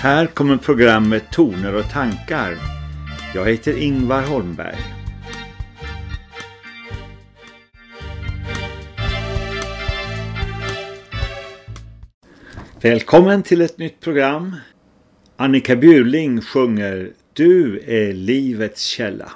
Här kommer programmet Toner och tankar. Jag heter Ingvar Holmberg. Välkommen till ett nytt program. Annika Bjurling sjunger Du är livets källa.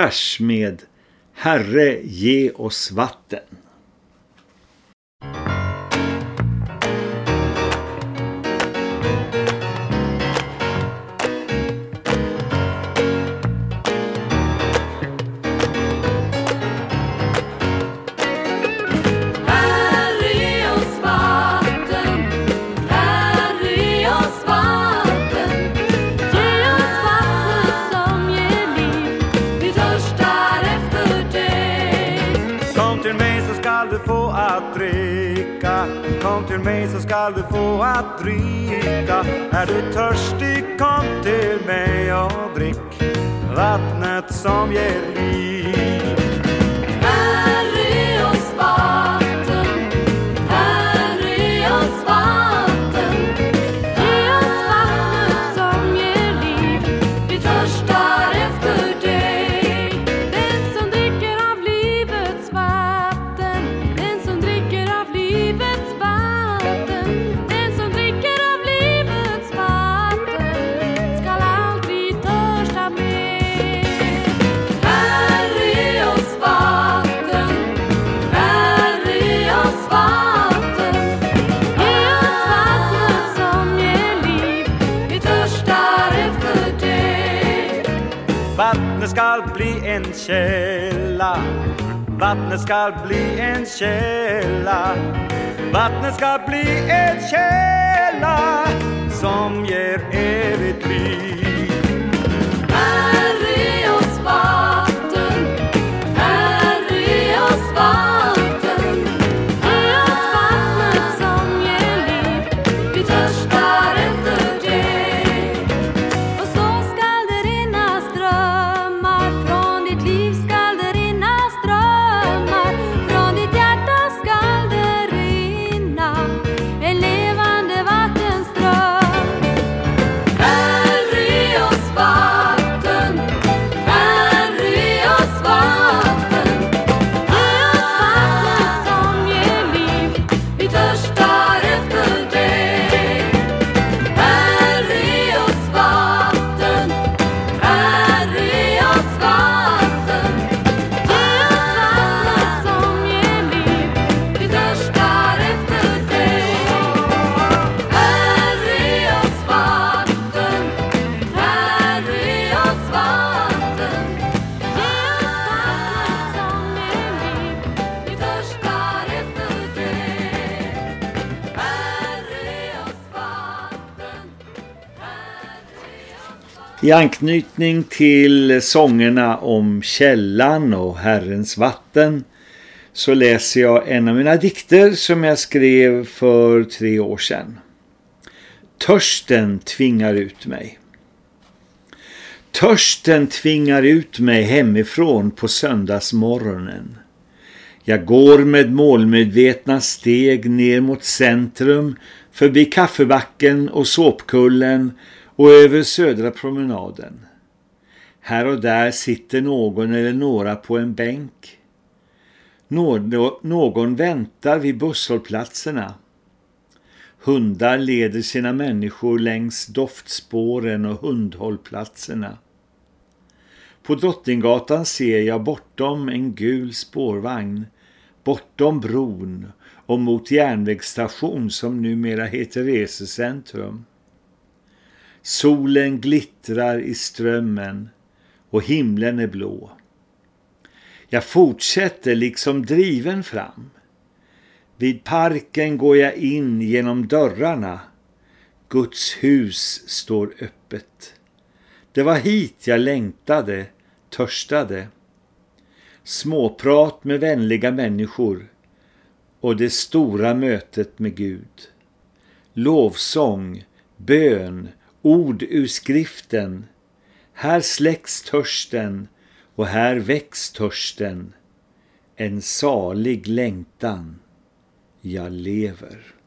vers med Herre ge oss vatten. Mig så skall du få att dricka. Kom till mig så skall du få att dricka. Är du törstig kom till mig och drick Vattnet som ger liv. Källa. Vattnet ska bli en källa. Vattnet ska bli en källa som ger evigt liv. I anknytning till sångerna om källan och Herrens vatten så läser jag en av mina dikter som jag skrev för tre år sedan. Törsten tvingar ut mig. Törsten tvingar ut mig hemifrån på söndagsmorgonen. Jag går med målmedvetna steg ner mot centrum, förbi kaffebacken och såpkullen och över södra promenaden. Här och där sitter någon eller några på en bänk. Nå- Någon väntar vid busshållplatserna. Hundar leder sina människor längs doftspåren och hundhållplatserna. På Drottninggatan ser jag bortom en gul spårvagn, bortom bron och mot järnvägsstation som numera heter resecentrum. Solen glittrar i strömmen och himlen är blå. Jag fortsätter liksom driven fram. Vid parken går jag in genom dörrarna. Guds hus står öppet. Det var hit jag längtade, törstade. Småprat med vänliga människor och det stora mötet med Gud. Lovsång, bön, ord ur skriften. Här släcks törsten och här väcks törsten. En salig längtan. Jag lever.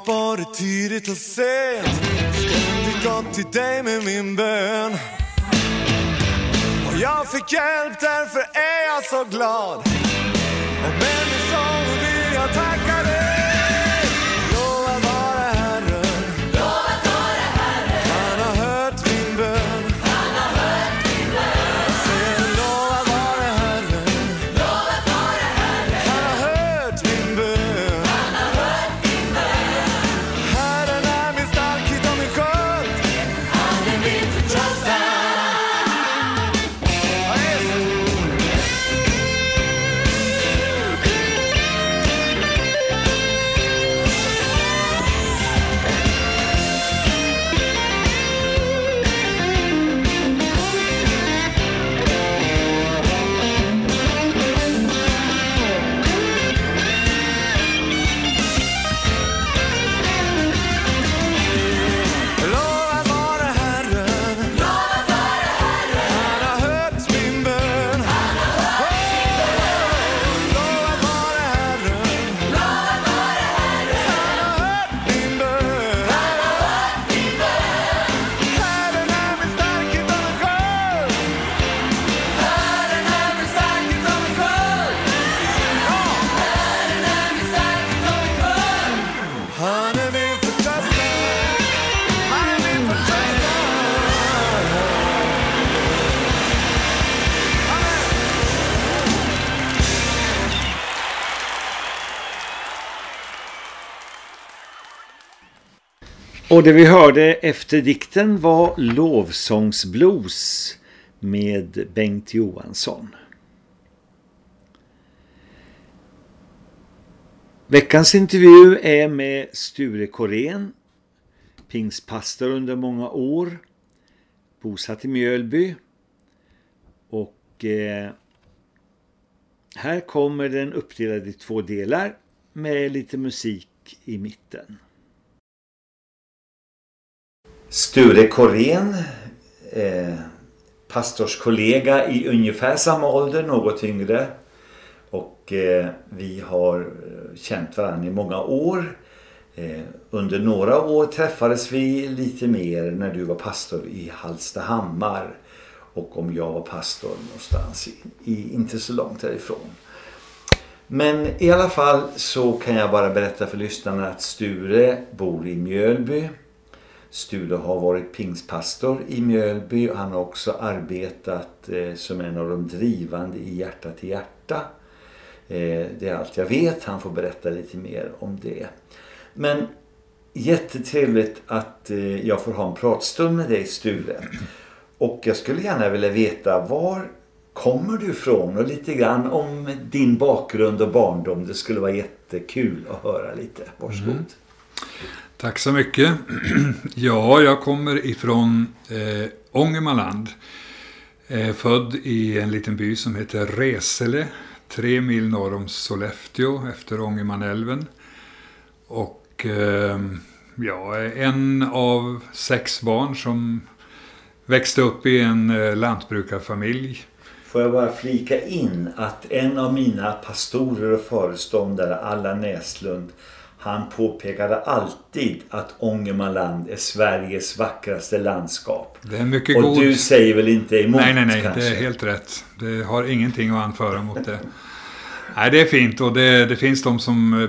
Kommit både tidigt och sent. Ständigt gått till dig med min bön. Och jag fick hjälp, därför är jag så glad. Och det vi hörde efter dikten var Lovsångsblues med Bengt Johansson. Veckans intervju är med Sture Korén, pingstpastor under många år, bosatt i Mjölby. Och eh, här kommer den uppdelad i två delar med lite musik i mitten. Sture Korén, eh, pastorskollega i ungefär samma ålder, något yngre. Och eh, vi har eh, känt varandra i många år. Eh, under några år träffades vi lite mer när du var pastor i Hallstahammar. Och om jag var pastor någonstans i, i, inte så långt därifrån. Men i alla fall så kan jag bara berätta för lyssnarna att Sture bor i Mjölby. Sture har varit pingstpastor i Mjölby och han har också arbetat eh, som en av de drivande i Hjärta till hjärta. Eh, det är allt jag vet. Han får berätta lite mer om det. Men jättetrevligt att eh, jag får ha en pratstund med dig Sture. Och jag skulle gärna vilja veta var kommer du ifrån och lite grann om din bakgrund och barndom. Det skulle vara jättekul att höra lite. Varsågod. Mm. Tack så mycket. Ja, jag kommer ifrån eh, Ångermanland. Eh, född i en liten by som heter Resele, tre mil norr om Sollefteå efter Ångermanälven. Och eh, jag är en av sex barn som växte upp i en eh, lantbrukarfamilj. Får jag bara flika in att en av mina pastorer och föreståndare, Allan Näslund, han påpekade alltid att Ångermanland är Sveriges vackraste landskap. Det är mycket Och god... du säger väl inte emot Nej, nej, nej. kanske? Det är helt rätt. Det har ingenting att anföra mot det. Nej, det är fint och det, det finns de som eh,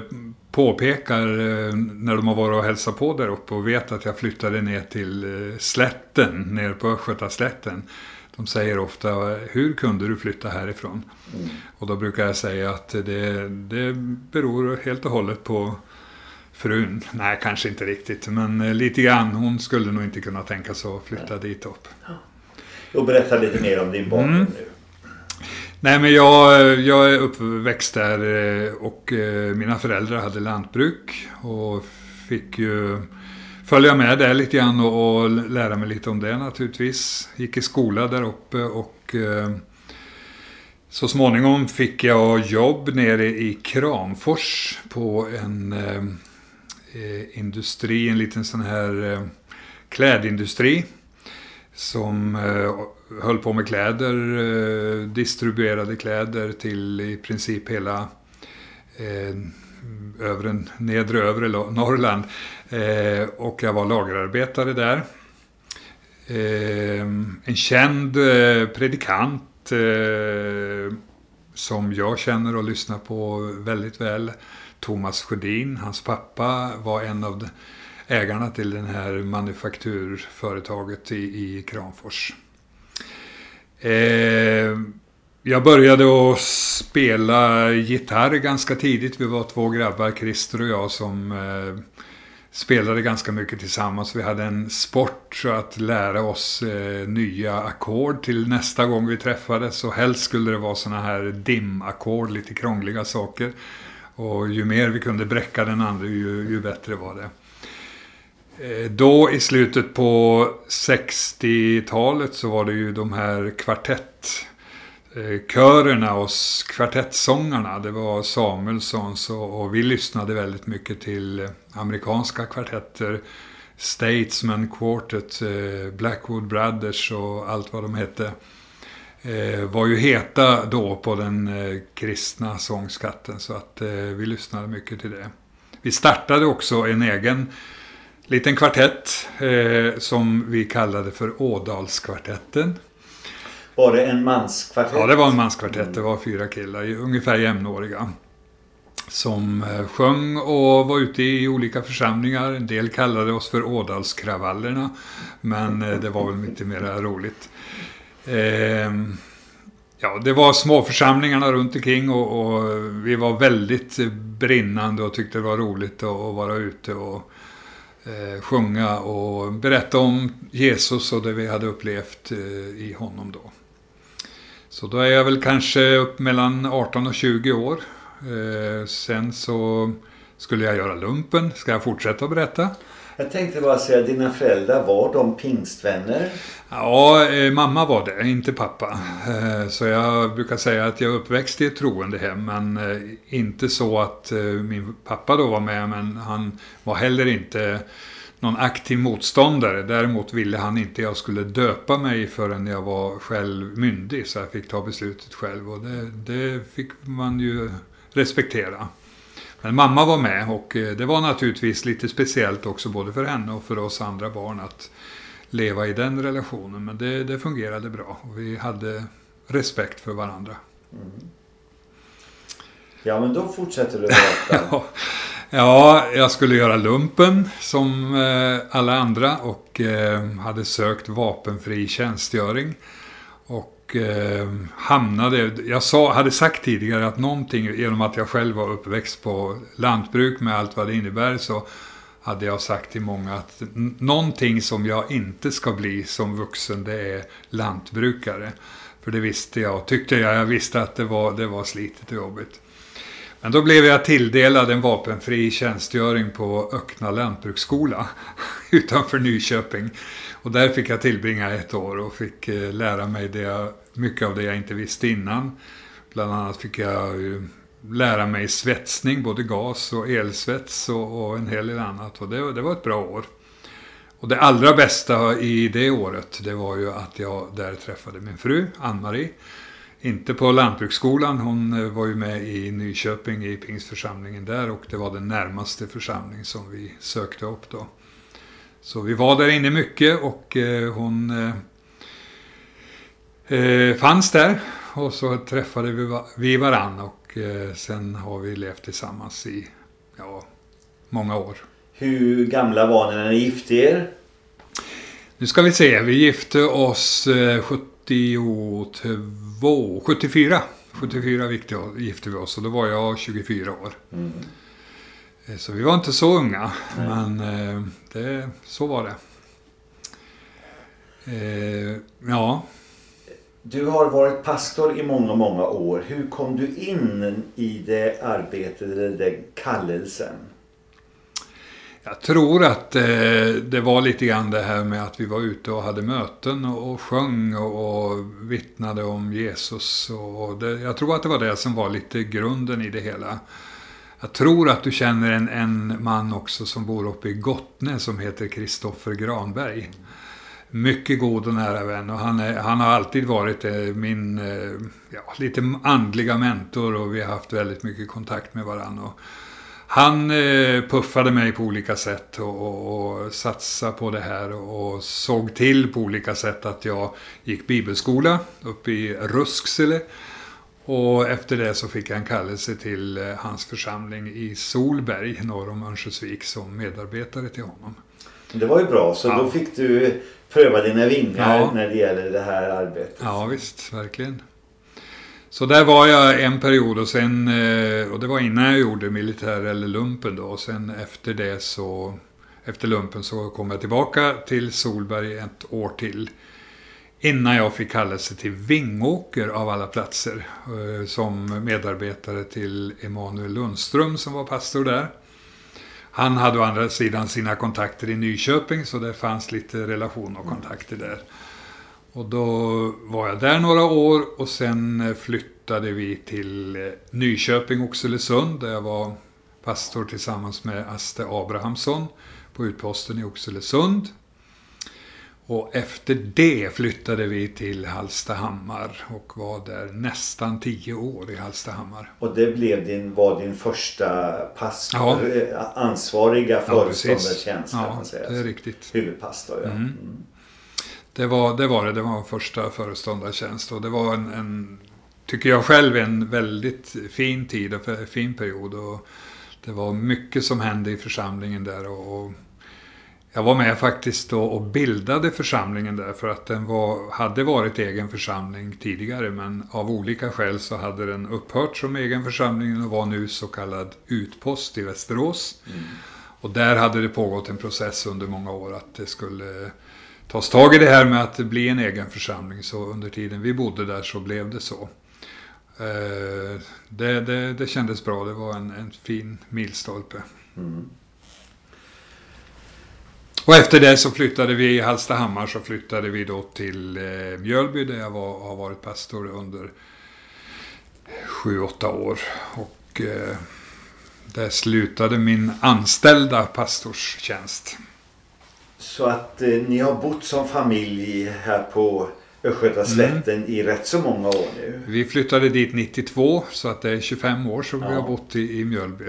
påpekar eh, när de har varit och hälsat på där uppe och vet att jag flyttade ner till eh, slätten, ner på Östgötaslätten. De säger ofta, hur kunde du flytta härifrån? Och då brukar jag säga att det, det beror helt och hållet på frun. Nej, kanske inte riktigt, men eh, lite grann. Hon skulle nog inte kunna tänka sig att flytta dit upp. Och berätta lite mer om din bakgrund Mm. nu. Nej, men jag, jag är uppväxt där eh, och eh, mina föräldrar hade lantbruk och fick ju följa med där lite grann och, och lära mig lite om det naturligtvis. Gick i skola där uppe och så småningom fick jag jobb nere i Kramfors på en eh, industri, en liten sån här eh, klädindustri som eh, höll på med kläder, eh, distribuerade kläder till i princip hela eh, övre, nedre övre Norrland. Eh, och jag var lagerarbetare där. Eh, en känd eh, predikant eh, som jag känner och lyssnar på väldigt väl. Thomas Sjödin, hans pappa var en av ägarna till det här manufakturföretaget i, i Kramfors. Eh, jag började att spela gitarr ganska tidigt. Vi var två grabbar, Christer och jag, som eh, spelade ganska mycket tillsammans. Vi hade en sport så att lära oss eh, nya ackord till nästa gång vi träffades. Och helst skulle det vara såna här dimackord, lite krångliga saker. Och ju mer vi kunde bräcka den andra, ju, ju bättre var det. Eh, då i slutet på 60-talet så var det ju de här kvartettkörerna eh, och kvartettsångarna. Det var Samuelssons och, och vi lyssnade väldigt mycket till eh, amerikanska kvartetter. Statesman Quartet, Blackwood Brothers och allt vad de hette. Eh, var ju heta då på den eh, kristna sångskatten så att eh, vi lyssnade mycket till det. Vi startade också en egen liten kvartett som vi kallade för Ådalskvartetten. Var det en manskvartett? Ja, det var en manskvartett. Det var fyra killar, ungefär jämnåriga. Som sjöng och var ute i olika församlingar. En del kallade oss för Ådalskravallerna. Men det var väl lite mer roligt. Eh, Ja, det var småförsamlingarna runt omkring och, och vi var väldigt brinnande och tyckte det var roligt att, att vara ute och eh, sjunga och berätta om Jesus och det vi hade upplevt eh, i honom då. Så då är jag väl kanske upp mellan 18 och 20 år. Eh, sen så skulle jag göra lumpen. Ska jag fortsätta att berätta? Jag tänkte bara säga, dina föräldrar, var de pingstvänner? Ja, eh, mamma var det, inte pappa. Eh, så jag brukar säga att jag är uppväxt i ett troende hem, men eh, inte så att min pappa då var med, men han var heller inte någon aktiv motståndare. Däremot ville han inte jag skulle döpa mig förrän jag var själv myndig, så jag fick ta beslutet själv. Och det, det fick man ju respektera. Men mamma var med och eh, det var naturligtvis lite speciellt också både för henne och för oss andra barn att leva i den relationen. Men det, det fungerade bra och vi hade respekt för varandra. Ja, men då fortsätter du berätta. Ja, ja, jag skulle göra lumpen som eh, alla andra och eh, hade sökt vapenfri tjänstgöring. Och eh, hamnade, jag sa, hade sagt tidigare att någonting, genom att jag själv var uppväxt på lantbruk med allt vad det innebär, så hade jag sagt till många att någonting som jag inte ska bli som vuxen, det är lantbrukare. För det visste jag, tyckte jag, jag visste att det var, det var slitet och jobbigt. Men då blev jag tilldelad en vapenfri tjänstgöring på Öckna lantbruksskola utanför Nyköping. Och där fick jag tillbringa ett år och fick eh, lära mig det jag, mycket av det jag inte visste innan. Bland annat fick jag lära mig svetsning, både gas och elsvets och, och en hel del annat. Och det, det var ett bra år. Och det allra bästa i det året, det var ju att jag där träffade min fru, Ann-Marie. Inte på Lantbruksskolan, hon eh, var ju med i Nyköping i Pingstförsamlingen där och det var den närmaste församling som vi sökte upp då. Så vi var där inne mycket och eh, hon eh, eh, fanns där och så träffade vi, vi varann och sen har vi levt tillsammans i ja, många år. Hur gamla var ni när ni gifte er? Nu ska vi se, vi gifte oss eh, 72, 74. 74 gifte, gifte vi oss och då var jag 24 år. Eh, Så vi var inte så unga, men eh, det, så var det. Eh, ja, Du har varit pastor i många, många år. Hur kom du in i det arbetet, eller den kallelsen? Jag tror att eh, det var lite grann det här med att vi var ute och hade möten och, sjöng och, och vittnade om Jesus. Och, jag tror att det var det som var lite grunden i det hela. Jag tror att du känner en, en man också som bor uppe i Gottne som heter Kristoffer Granberg. Mycket god och nära vän och han, är, han har alltid varit eh, min eh, ja, lite andliga mentor och vi har haft väldigt mycket kontakt med varandra. Och han eh, puffade mig på olika sätt och, och, och satsade på det här och såg till på olika sätt att jag gick bibelskola uppe i Rusksele. Och efter det så fick jag en kallelse till eh, hans församling i Solberg norr om Örnsköldsvik som medarbetare till honom. Det var ju bra, så Ja. då fick du pröva dina vingar Ja. när det gäller det här arbetet. Ja visst, verkligen. Så där var jag en period och sen, eh, och det var innan jag gjorde militär eller lumpen då. Och sen efter det så, efter lumpen så kom jag tillbaka till Solberg ett år till. Innan jag fick kallelse till Vingåker av alla platser. Eh, som medarbetare till Emanuel Lundström som var pastor där. Han hade å andra sidan sina kontakter i Nyköping så det fanns lite relation och kontakter där. Och då var jag där några år och sen flyttade vi till eh, Nyköping, Oxelösund där jag var pastor tillsammans med Aste Abrahamsson på utposten i Oxelösund. Och efter det flyttade vi till Hallstahammar och var där nästan tio år i Hallstahammar. Och det blev din, var din första pastor, Ja. ansvariga Ja, precis. föreståndartjänst. Ja, man säga. det är riktigt. Huvudpastor, ja. Mm. Mm. Det var, det var det. Det var en första föreståndartjänst och det var en, en, tycker jag själv, en väldigt fin tid och fin period. Och det var mycket som hände i församlingen där och, och jag var med faktiskt då och bildade församlingen där för att den var, hade varit egen församling tidigare men av olika skäl så hade den upphört som egen församling och var nu så kallad utpost i Västerås. Och där hade det pågått en process under många år att det skulle tas tag i det här med att det bli en egen församling. Så under tiden vi bodde där så blev det så. Eh, Det, det, det kändes bra, det var en, en fin milstolpe. Och efter det så flyttade vi i Hallstahammar så flyttade vi då till eh, Mjölby där jag var, har varit pastor under sju, åtta år. Och eh, där slutade min anställda pastorstjänst. Så att eh, ni har bott som familj här på Östgötaslätten Mm. i rätt så många år nu. Vi flyttade dit 92 så att det är 25 år som vi Ja. har bott i, i Mjölby.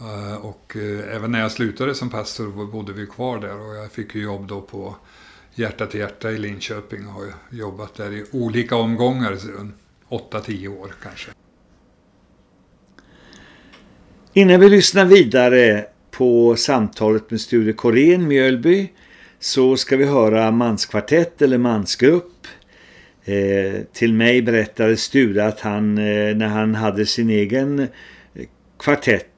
Eh, och eh, även när jag slutade som pastor bodde vi kvar där och jag fick ju jobb då på Hjärta till hjärta i Linköping och har jobbat där i olika omgångar, 8-10 år kanske. Innan vi lyssnar vidare på samtalet med Sture Korén Mjölby så ska vi höra manskvartett eller mansgrupp. Eh, till mig berättade Sture att han eh, när han hade sin egen eh, kvartett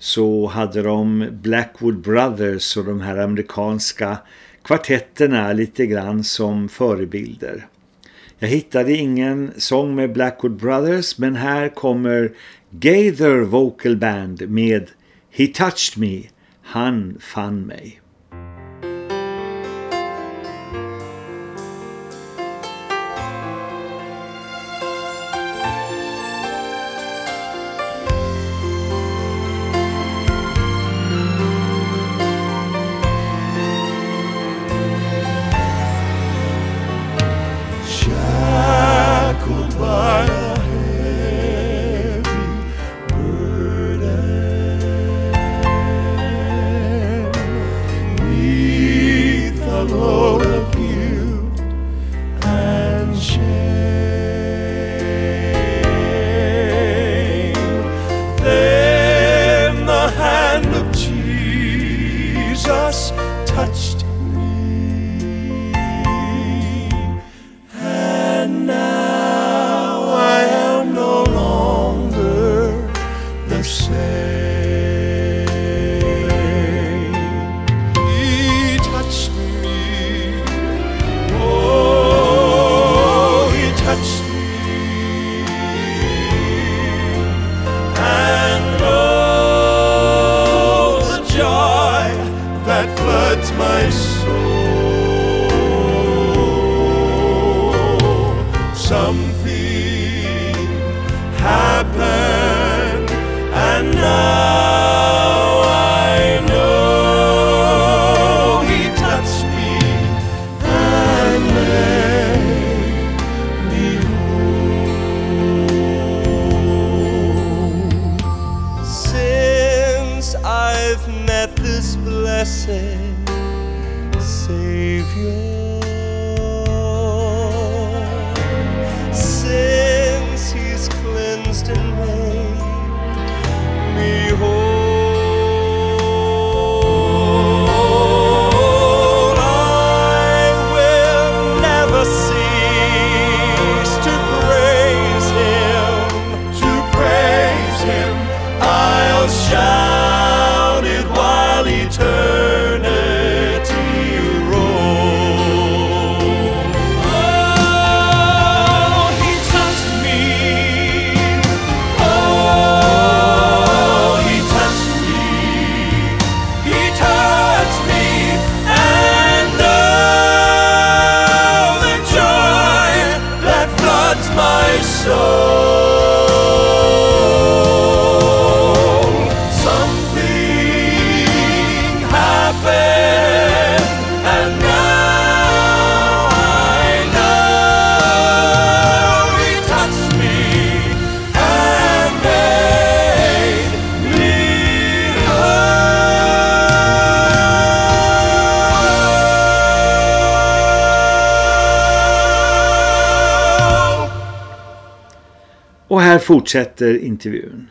så hade de Blackwood Brothers och de här amerikanska kvartetterna lite grann som förebilder. Jag hittade ingen sång med Blackwood Brothers men här kommer Gaither Vocal Band med He Touched Me, Han fann mig. Fortsätter intervjun.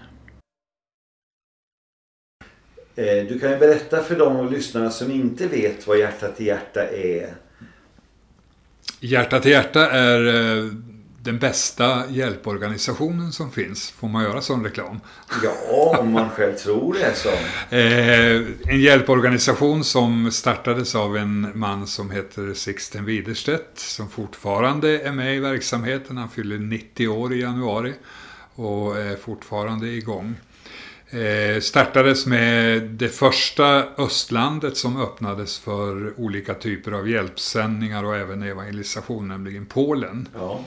Eh, Du kan ju berätta för de av lyssnarna som inte vet vad Hjärta till hjärta är. Hjärta till hjärta är eh, den bästa hjälporganisationen som finns. Får man göra sån reklam? Ja, om man själv tror det så. Eh, en hjälporganisation som startades av en man som heter Sixten Widerstedt som fortfarande är med i verksamheten. Han fyller 90 år i januari och är fortfarande igång. Eh, startades med det första östlandet som öppnades för olika typer av hjälpsändningar och även evangelisation, nämligen Polen. Ja.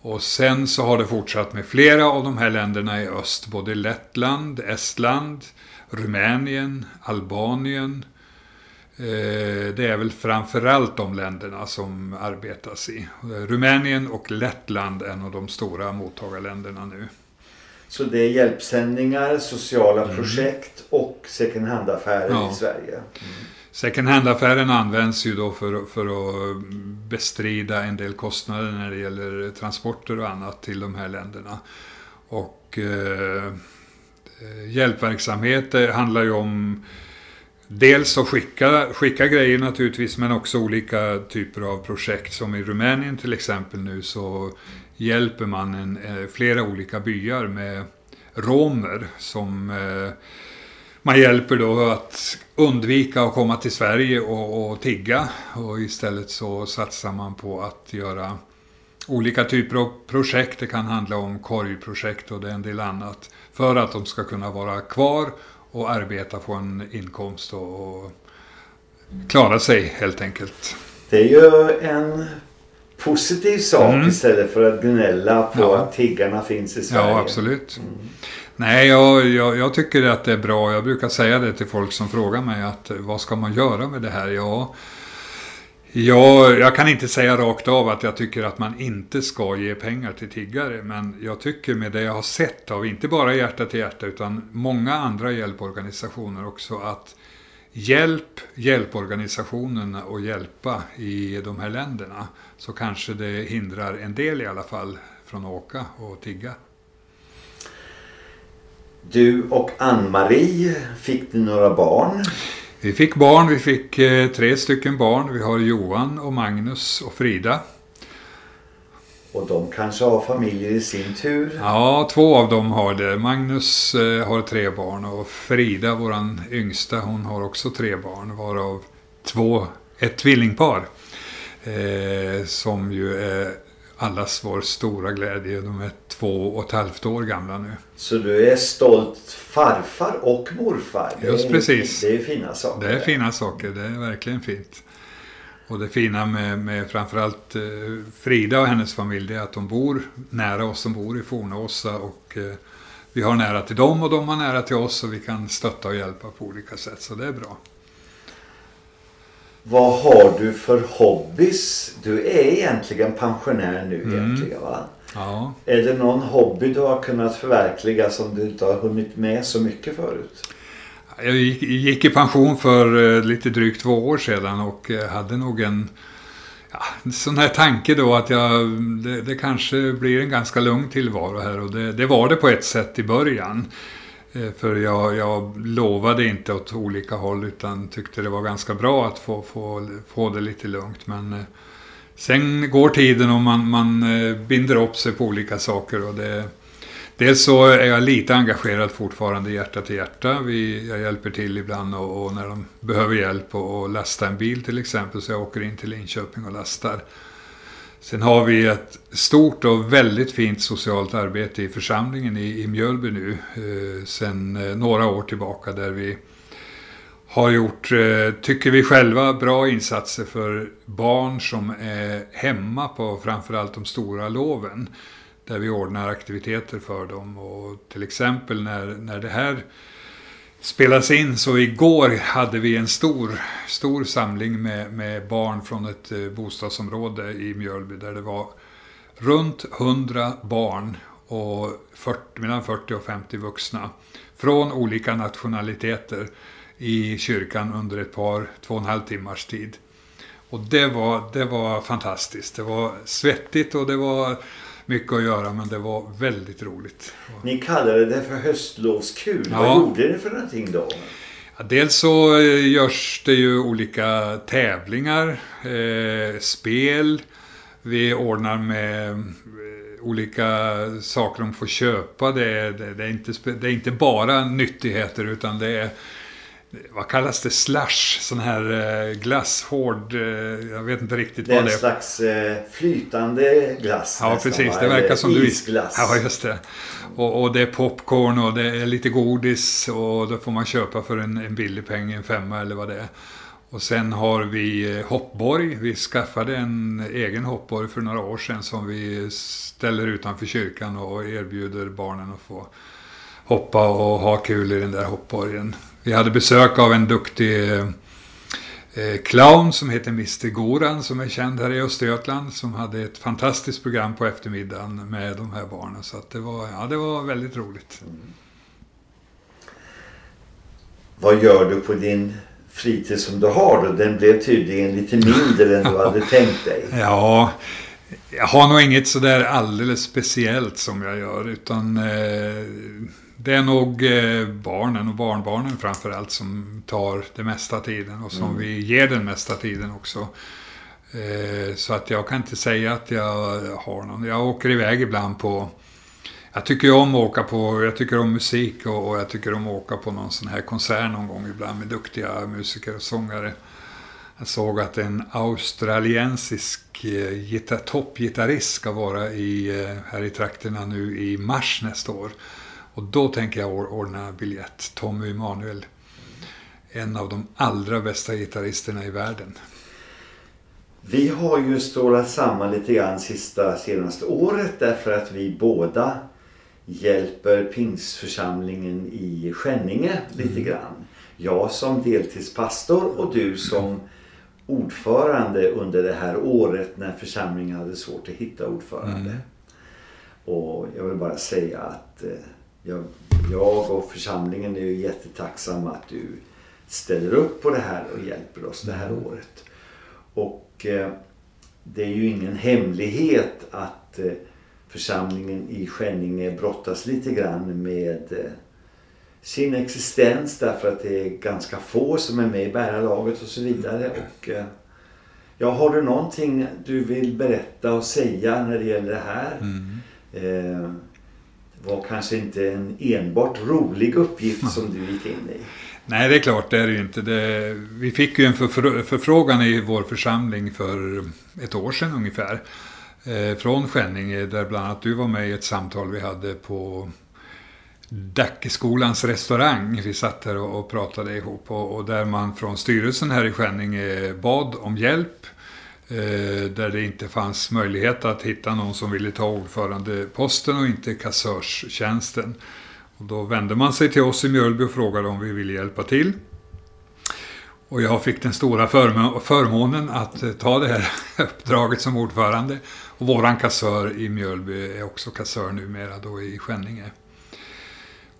Och sen så har det fortsatt med flera av de här länderna i öst, både Lettland, Estland, Rumänien, Albanien. Eh, Det är väl framförallt de länderna som arbetas i. Rumänien och Lettland är en av de stora mottagarländerna nu. Så det är hjälpsändningar, sociala projekt och second hand-affärer Ja. i Sverige. Second hand-affären används ju då för, för att bestrida en del kostnader när det gäller transporter och annat till de här länderna. Och eh, eh, hjälpverksamhet handlar ju om dels att skicka, skicka grejer naturligtvis men också olika typer av projekt. Som i Rumänien till exempel nu så hjälper man en, eh, flera olika byar med romer som eh, man hjälper då att undvika att komma till Sverige och, och tigga och istället så satsar man på att göra olika typer av projekt. Det kan handla om korgprojekt och det är en del annat. För att de ska kunna vara kvar och arbeta, få en inkomst och, och klara sig helt enkelt. Det är ju en positiv sak Mm. istället för att gnälla på Ja. att tiggarna finns i Sverige. Ja, absolut. Nej, jag, jag, jag tycker att det är bra. Jag brukar säga det till folk som frågar mig att vad ska man göra med det här? Ja, Ja, jag kan inte säga rakt av att jag tycker att man inte ska ge pengar till tiggare. Men jag tycker med det jag har sett av, inte bara Hjärta till Hjärta, utan många andra hjälporganisationer också, att hjälp hjälporganisationerna att hjälpa i de här länderna. Så kanske det hindrar en del i alla fall från att åka och tigga. Du och Ann-Marie, fick ni några barn? Vi fick barn, vi fick eh, tre stycken barn. Vi har Johan och Magnus och Frida. Och de kanske har familjer i sin tur. Ja, två av dem har det. Magnus eh, har tre barn och Frida, våran yngsta, hon har också tre barn. Varav två, ett tvillingpar. Eh, som ju är allas vår stora glädje. De är två och ett halvt år gamla nu. Så du är stolt farfar och morfar. Det Just är, precis. Det är fina saker. Det är fina saker, det är verkligen fint. Och det fina med, med framförallt eh, Frida och hennes familj är att de bor nära oss, de bor i Fornåsa och eh, vi har nära till dem och de har nära till oss och vi kan stötta och hjälpa på olika sätt, så det är bra. Vad har du för hobbys? Du är egentligen pensionär nu Mm. egentligen va? Ja, Är det någon hobby du har kunnat förverkliga som du inte har hunnit med så mycket förut? jag gick, gick i pension för eh, lite drygt två år sedan och eh, hade nog en ja, en sån här tanke då att jag, det, det kanske blir en ganska lugn tillvaro här och det, det var det på ett sätt i början. Eh, för jag, jag lovade inte åt olika håll utan tyckte det var ganska bra att få, få, få det lite lugnt. Men eh, sen går tiden och man, man eh, binder upp sig på olika saker. Och det, dels så är jag lite engagerad fortfarande hjärta till hjärta. Vi, jag hjälper till ibland och, och när de behöver hjälp och, och lasta en bil till exempel så jag åker in till Linköping och lastar. Sen har vi ett stort och väldigt fint socialt arbete i församlingen i, i Mjölby nu eh, sen eh, några år tillbaka där vi har gjort, eh, tycker vi själva, bra insatser för barn som är hemma på framförallt de stora loven. Där vi ordnar aktiviteter för dem och till exempel när, när det här spelas in så igår hade vi en stor, stor samling med, med barn från ett eh, bostadsområde i Mjölby där det var runt 100 barn och 40, mellan 40 och 50 vuxna från olika nationaliteter i kyrkan under ett par, två och en halv timmars tid. Och det var, det var fantastiskt. Det var svettigt och det var mycket att göra men det var väldigt roligt. Ni kallade det för höstlovskul. Ja. Vad gjorde ni för någonting då? Ja, dels så eh, görs det ju olika tävlingar, eh, spel. Vi ordnar med eh, olika saker de får köpa. Det är, det, det, är inte, det är inte bara nyttigheter utan det är vad kallas det? Slush, sån här eh, glass, hård, eh, jag vet inte riktigt Det är vad en det är. slags eh, flytande glass. Ja, nästan, precis. va? Det verkar som du Isglass. Ja, just det. Och, och det är popcorn och det är lite godis och då får man köpa för en, en billig peng, en femma eller vad det är. Och sen har vi hoppborg. Vi skaffade en egen hoppborg för några år sedan som vi ställer utanför kyrkan och erbjuder barnen att få hoppa och ha kul i den där hoppborgen. Vi hade besök av en duktig eh, eh, clown som heter Mr Goran som är känd här i Östergötland som hade ett fantastiskt program på eftermiddagen med de här barnen. Så det, var, ja, det var väldigt roligt. Vad gör du på din fritid som du har då? Den blev tydligen lite mindre än du hade tänkt dig. Ja, jag har nog inget sådär alldeles speciellt som jag gör utan eh, det är nog eh, barnen och barnbarnen framförallt som tar det mesta tiden och som vi ger den mesta tiden också. Eh, så att jag kan inte säga att jag har någon. Jag åker iväg ibland på jag tycker om att åka på, jag tycker om musik och, och jag tycker om att åka på någon sån här konsert någon gång ibland med duktiga musiker och sångare. Jag såg att en australiensisk eh, gitar- toppgitarrist ska vara i, här i trakterna nu i mars nästa år. Och då tänker jag or- ordna biljett. Tommy Emanuel. En av de allra bästa gitarristerna i världen. Vi har ju strålat samman lite grann sista senaste året därför att vi båda hjälper Pingsförsamlingen i Skänninge lite grann. Jag som deltidspastor och du som ordförande under det här året när församlingen hade svårt att hitta ordförande. Och jag vill bara säga att eh, jag, jag och församlingen är ju jättetacksamma att du ställer upp på det här och hjälper oss det här året. Och eh, det är ju ingen hemlighet att eh, församlingen i Skänninge brottas lite grann med eh, sin existens därför att det är ganska få som är med i bärarlaget och så vidare. Och, eh, ja, har du någonting du vill berätta och säga när det gäller det här? Eh, det var kanske inte en enbart rolig uppgift som du gick in i. Nej, det är klart, det är det ju inte. Det, vi fick ju en förfrå- förfrågan i vår församling för ett år sedan ungefär. Eh, från Skänninge, där bland annat du var med i ett samtal vi hade på Dackeskolans restaurang. Vi satt där och, och pratade ihop och, och där man från styrelsen här i Skänninge bad om hjälp. Eh, där det inte fanns möjlighet att hitta någon som ville ta ordförandeposten och inte kassörstjänsten. Och då vände man sig till oss i Mjölby och frågade om vi ville hjälpa till. Och jag fick den stora förmånen att eh, ta det här uppdraget som ordförande. Och våran kassör i Mjölby är också kassör numera då i Skänninge.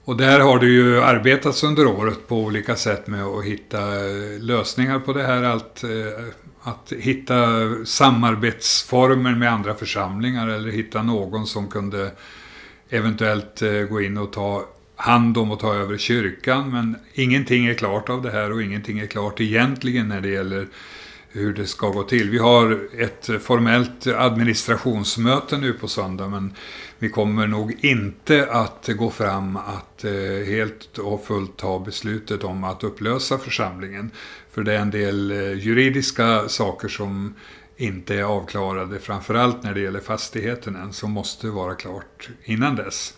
Och där har det ju arbetats under året på olika sätt med att hitta eh, lösningar på det här. Allt, att hitta samarbetsformer med andra församlingar eller hitta någon som kunde eventuellt eh, gå in och ta hand om och ta över kyrkan. Men ingenting är klart av det här och ingenting är klart egentligen när det gäller hur det ska gå till. Vi har ett formellt administrationsmöte nu på söndag men vi kommer nog inte att gå fram att eh, helt och fullt ta beslutet om att upplösa församlingen. För det är en del eh, juridiska saker som inte är avklarade, framförallt när det gäller fastigheten än, som måste vara klart innan dess.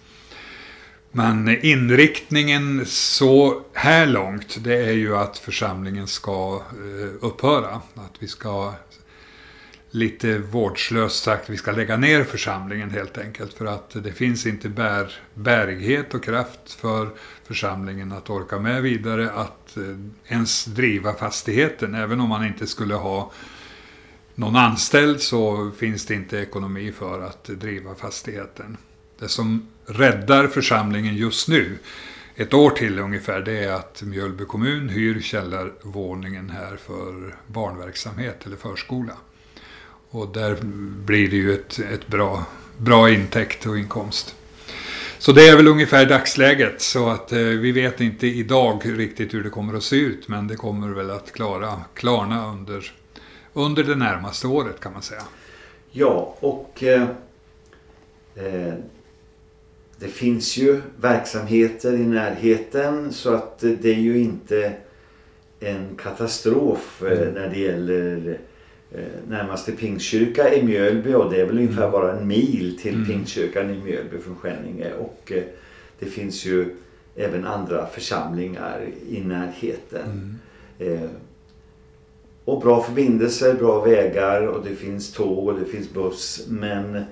Men inriktningen så här långt, det är ju att församlingen ska eh, upphöra. Att vi ska, lite vårdslöst sagt, vi ska lägga ner församlingen helt enkelt. För att det finns inte bär, bärighet och kraft för församlingen att orka med vidare, att eh, ens driva fastigheten. Även om man inte skulle ha någon anställd så finns det inte ekonomi för att driva fastigheten. Det som räddar församlingen just nu, ett år till ungefär, det är att Mjölby kommun hyr källarvåningen här för barnverksamhet eller förskola. Och där blir det ju ett, ett bra bra intäkt och inkomst. Så det är väl ungefär dagsläget. Så att eh, vi vet inte idag riktigt hur det kommer att se ut. Men det kommer väl att klara, klarna under, under det närmaste året kan man säga. Ja, och eh, eh, det finns ju verksamheter i närheten så att eh, det är ju inte en katastrof eh, när det gäller eh, närmaste Pingstkyrka i Mjölby och det är väl ungefär bara en mil till Mm. Pingstkyrkan i Mjölby från Skänninge och eh, det finns ju även andra församlingar i närheten. Eh, och bra förbindelser, bra vägar och det finns tåg och det finns buss. Men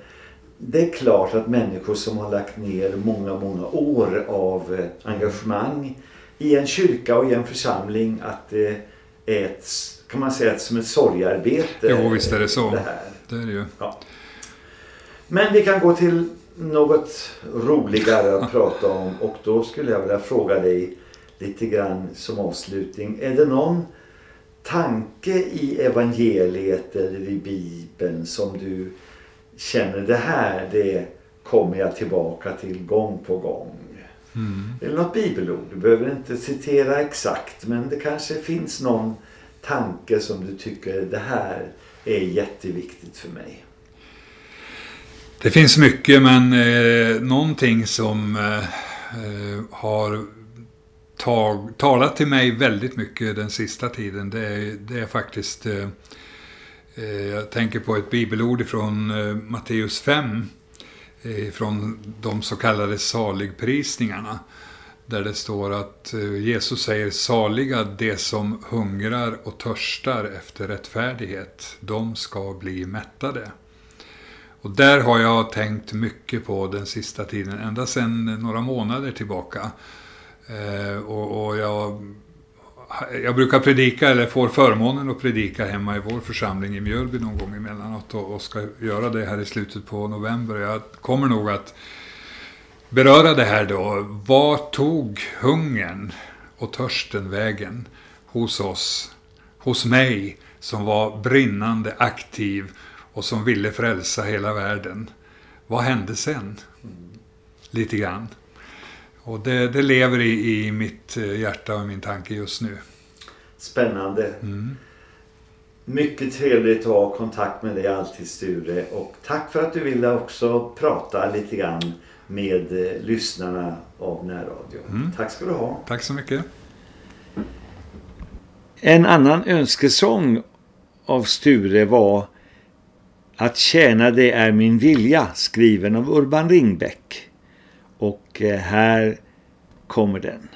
det är klart att människor som har lagt ner många, många år av eh, engagemang i en kyrka och i en församling att det är ett, kan man säga, som ett sorgarbete. Jo, visst är det så. Det här. Det är det ju. Ja. Men vi kan gå till något roligare att prata om och då skulle jag vilja fråga dig lite grann som avslutning. Är det någon tanke i evangeliet eller i bibeln som du känner det här det kommer jag tillbaka till gång på gång? Eller något bibelord. Du behöver inte citera exakt men det kanske finns någon tanke som du tycker det här är jätteviktigt för mig. Det finns mycket men eh, någonting som eh, eh har tag, talat till mig väldigt mycket den sista tiden det är, det är faktiskt eh, eh jag tänker på ett bibelord från eh, Matteus 5 eh, från de så kallade saligprisningarna där det står att eh, Jesus säger saliga de som hungrar och törstar efter rättfärdighet de ska bli mättade. Och där har jag tänkt mycket på den sista tiden, ända sedan några månader tillbaka. Eh, och, och jag, jag brukar predika, eller får förmånen att predika hemma i vår församling i Mjölby någon gång emellanåt och, och ska göra det här i slutet på november. Jag kommer nog att beröra det här då. Vad tog hungern och törsten vägen hos oss, hos mig som var brinnande aktiv och som ville frälsa hela världen. Vad hände sen? Lite grann. Och det, det lever i, i mitt eh, hjärta och min tanke just nu. Spännande. Mycket trevligt att ha kontakt med dig alltid Sture och tack för att du ville också prata lite grann med eh, lyssnarna av närradio. Tack ska du ha. Tack så mycket. En annan önskesång av Sture var Att tjäna det är min vilja skriven av Urban Ringbäck. Och eh, här kommer den.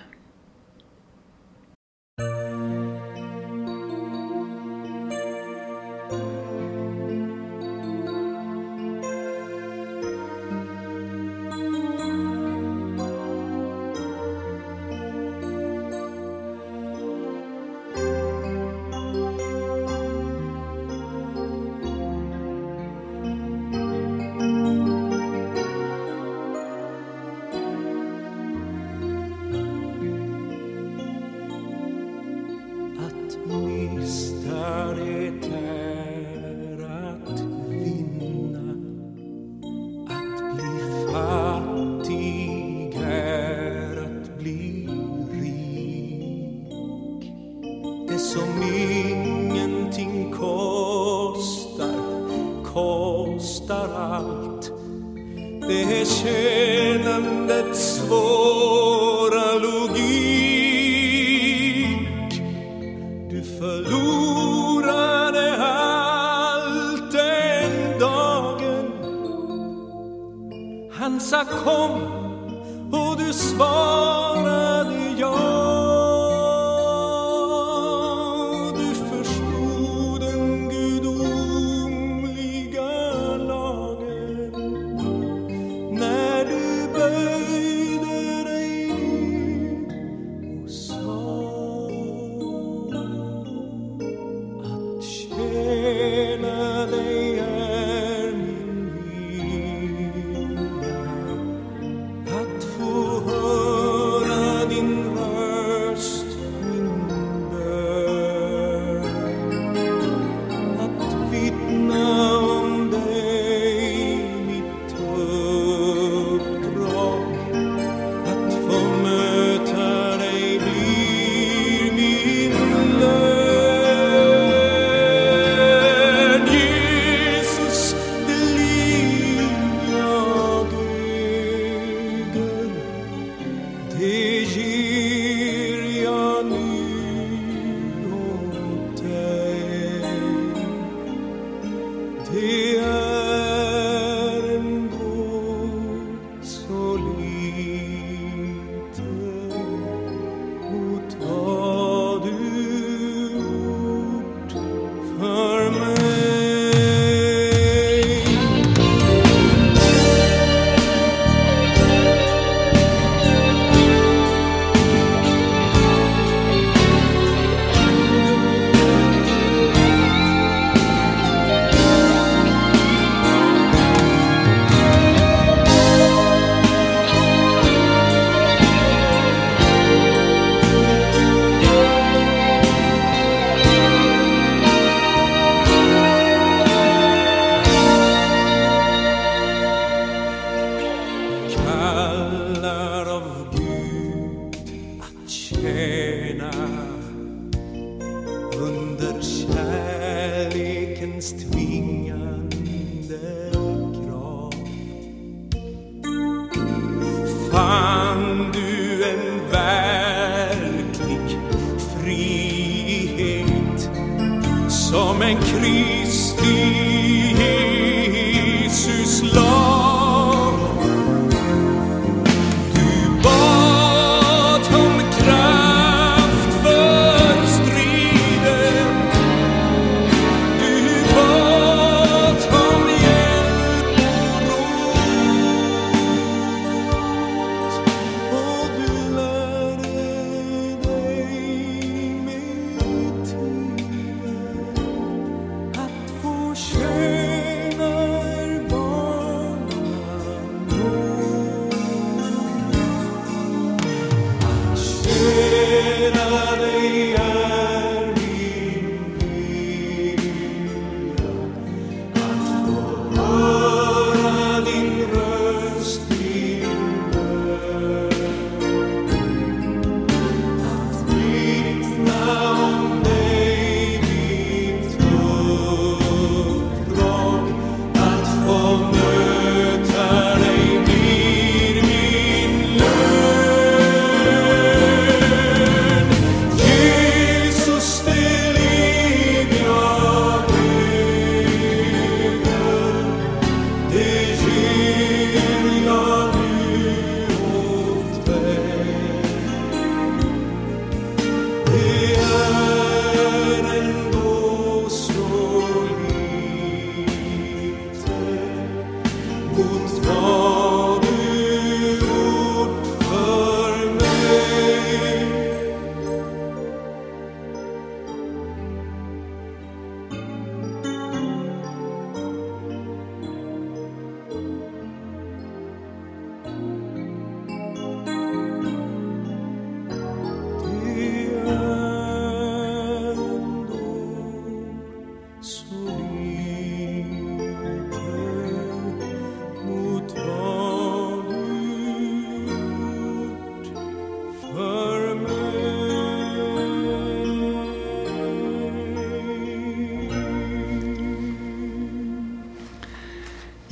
Som ingenting kostar kostar allt. Det är tjänandets svåra logik. Du förlorade allt den dagen. Han sa kom.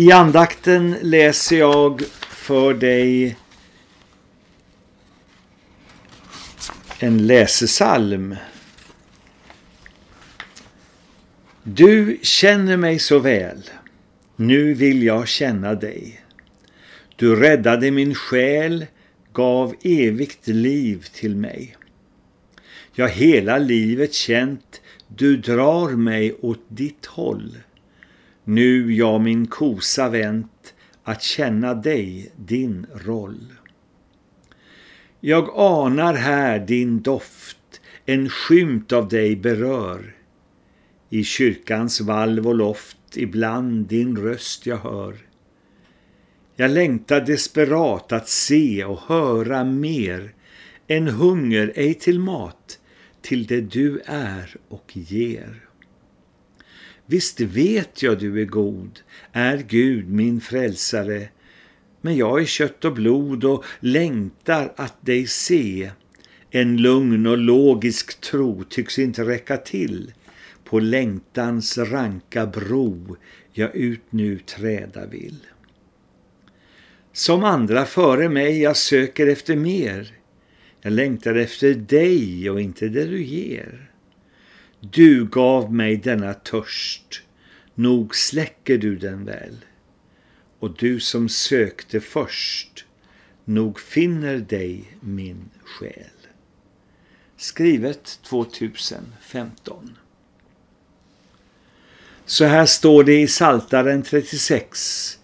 I andakten läser jag för dig en läsesalm. Du känner mig så väl, nu vill jag känna dig. Du räddade min själ, gav evigt liv till mig. Jag hela livet känt, du drar mig åt ditt håll. Nu jag min kosa vänt att känna dig, din roll. Jag anar här din doft, en skymt av dig berör. I kyrkans valv och loft ibland din röst jag hör. Jag längtar desperat att se och höra mer, en hunger ej till mat, till det du är och ger. Visst vet jag du är god, är Gud min frälsare, men jag är kött och blod och längtar att dig se. En lugn och logisk tro tycks inte räcka till. På längtans ranka bro jag ut nu träda vill. Som andra före mig jag söker efter mer. Jag längtar efter dig och inte det du ger. Du gav mig denna törst, nog släcker du den väl. Och du som sökte först, nog finner dig min själ. Skrivet 2015. Så här står det i Saltaren 36.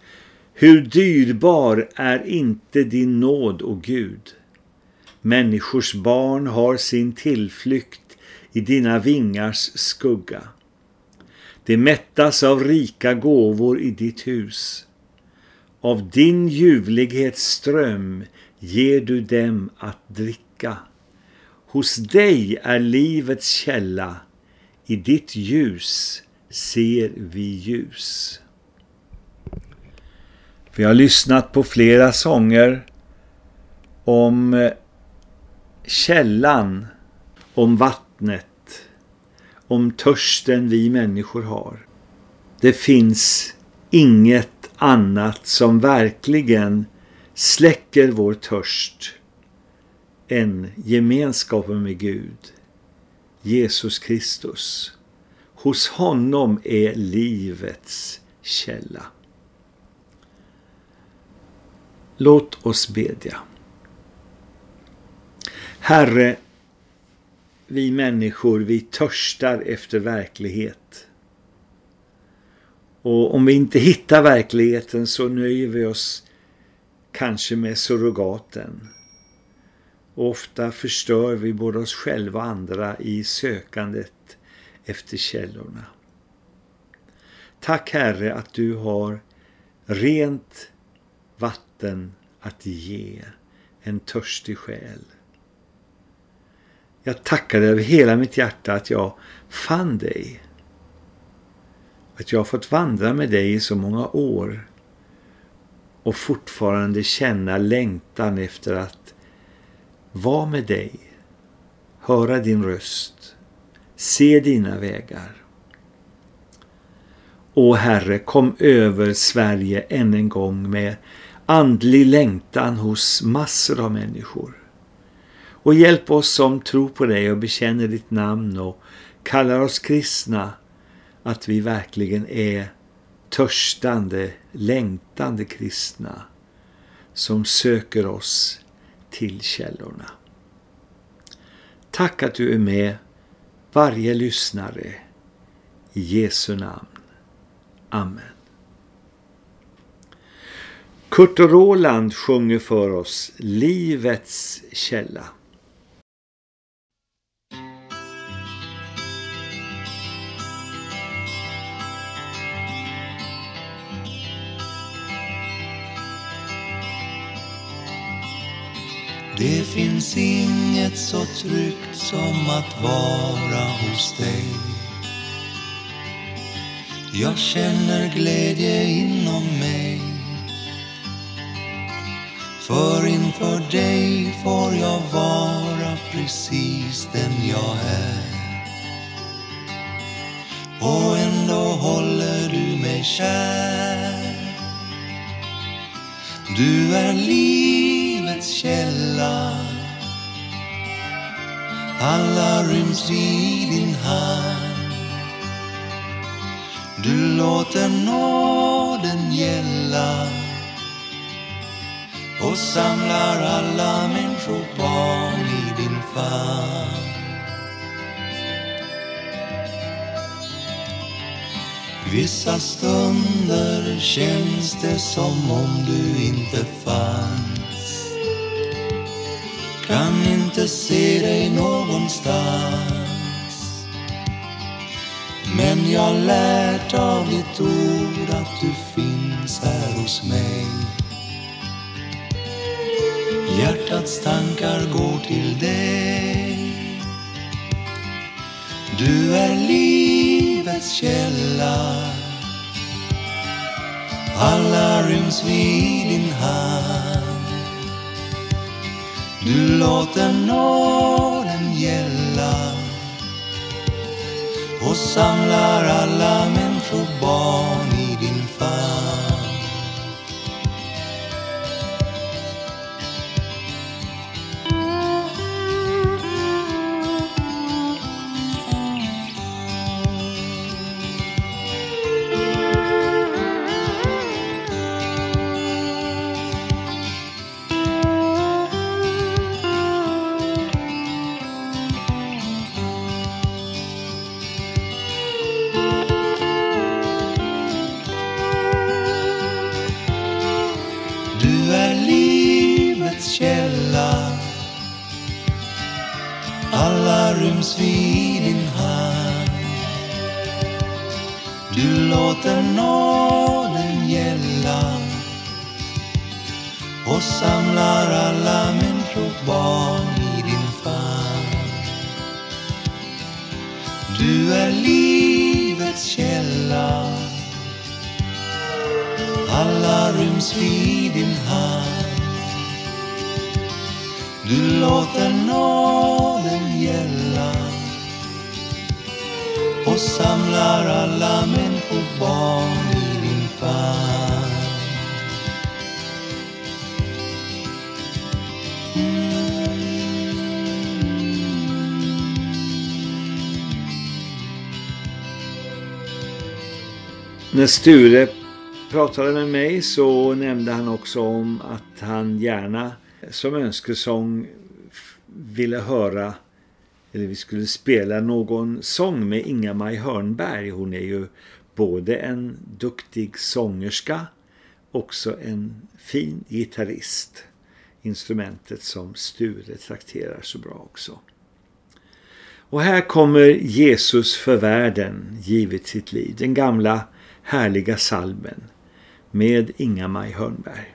Hur dyrbar är inte din nåd, o Gud. Människors barn har sin tillflykt i dina vingars skugga. Det mättas av rika gåvor i ditt hus. Av din ljuvlighetsström ger du dem att dricka. Hos dig är livets källa, i ditt ljus ser vi ljus. Vi har lyssnat på flera sånger om eh, källan, om vattnet, om törsten vi människor har. Det finns inget annat som verkligen släcker vår törst än gemenskapen med Gud, Jesus Kristus. Hos honom är livets källa. Låt oss bedja. Herre, vi människor, vi törstar efter verklighet. Och om vi inte hittar verkligheten så nöjer vi oss kanske med surrogaten. Och ofta förstör vi både oss själva och andra i sökandet efter källorna. Tack Herre att du har rent vatten att ge en törstig själ. Jag tackar dig över hela mitt hjärta att jag fann dig. Att jag har fått vandra med dig i så många år och fortfarande känna längtan efter att vara med dig, höra din röst, se dina vägar. O Herre, kom över Sverige än en gång med andlig längtan hos massor av människor. Och hjälp oss som tror på dig och bekänner ditt namn och kallar oss kristna att vi verkligen är törstande, längtande kristna som söker oss till källorna. Tack att du är med varje lyssnare. I Jesu namn. Amen. Kurt och Roland sjunger för oss Livets källa. Det finns inget så tryggt som att vara hos dig. Jag känner glädje inom mig. För inför dig får jag vara precis den jag är. Och ändå håller du mig kär. Du är livets källa. Alla ryms i din hand. Du låter nåden gälla och samlar alla människobarn i din famn. Vissa stunder känns det som om du inte fanns. Kan inte se dig någonstans. Men jag lärt av ditt ord att du finns här hos mig. Hjärtats tankar går till dig. Du är livets källa. Alla ryms vid din hand. Du låter nåden gälla och samlar alla människobarn i din famn. När Sture pratade med mig så nämnde han också om att han gärna som önskesång ville höra eller vi skulle spela någon sång med Inga-Maj Hörnberg. Hon är ju både en duktig sångerska också en fin gitarrist. Instrumentet som Sture trakterar så bra också. Och här kommer Jesus för världen givit sitt liv. Den gamla härliga salmen med Inga-Maj Hörnberg.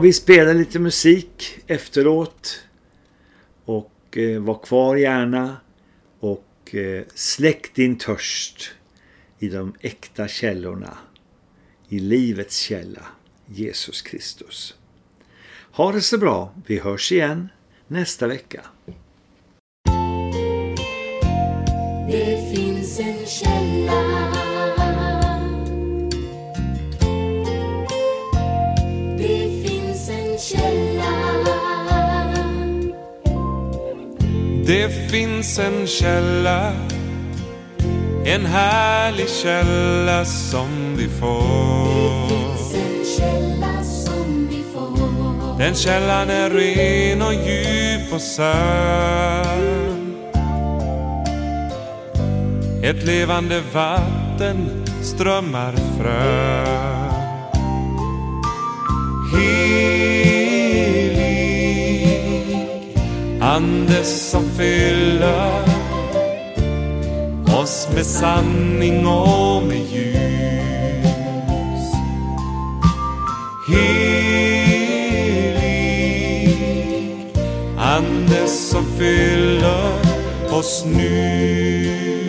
Och vi spelar lite musik efteråt. Och eh, var kvar gärna. Och eh, släck din törst i de äkta källorna. I livets källa, Jesus Kristus. Ha det så bra. Vi hörs igen nästa vecka. Det finns en källa Det finns en källa En härlig källa som vi får. Finns en källa som vi får Den källan är ren och djup och sann. Ett levande vatten strömmar fram. Helig Ande som fyller oss med sanning och med ljus. Helig Ande som fyller oss nu.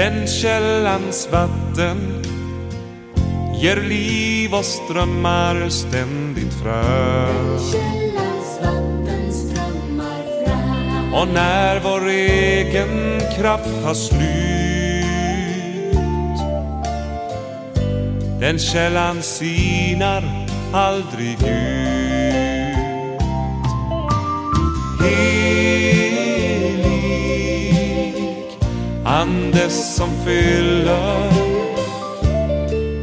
Den källans vatten ger liv och strömmar ständigt frö. Källans vatten strömmar fram. Och när vår egen kraft tar slut Den källan sinar aldrig ut Ande som fyller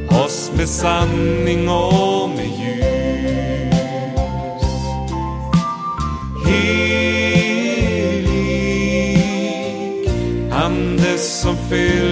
oss med sanning och med ljus. Helig Ande som fyller oss